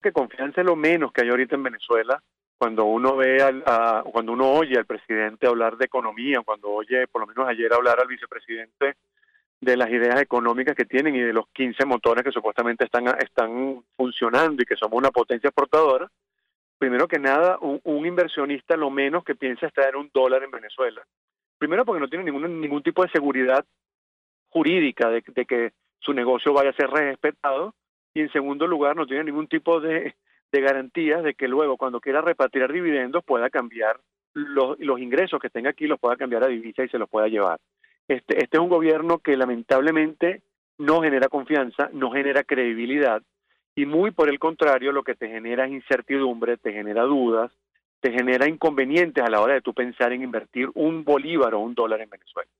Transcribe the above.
que confianza es lo menos que hay ahorita en Venezuela cuando uno ve al, a, cuando uno oye al presidente hablar de economía, cuando oye por lo menos ayer hablar al vicepresidente de las ideas económicas que tienen y de los 15 motores que supuestamente están, están funcionando y que somos una potencia exportadora, primero que nada, un, un inversionista lo menos que piensa es traer un dólar en Venezuela. Primero porque no tiene ningún, ningún tipo de seguridad jurídica de, de que su negocio vaya a ser respetado y en segundo lugar no tiene ningún tipo de, de garantías de que luego cuando quiera repatriar dividendos pueda cambiar los, los ingresos que tenga aquí, los pueda cambiar a divisa y se los pueda llevar. Este, este es un gobierno que lamentablemente no genera confianza, no genera credibilidad y muy por el contrario lo que te genera es incertidumbre, te genera dudas, te genera inconvenientes a la hora de tú pensar en invertir un bolívar o un dólar en Venezuela.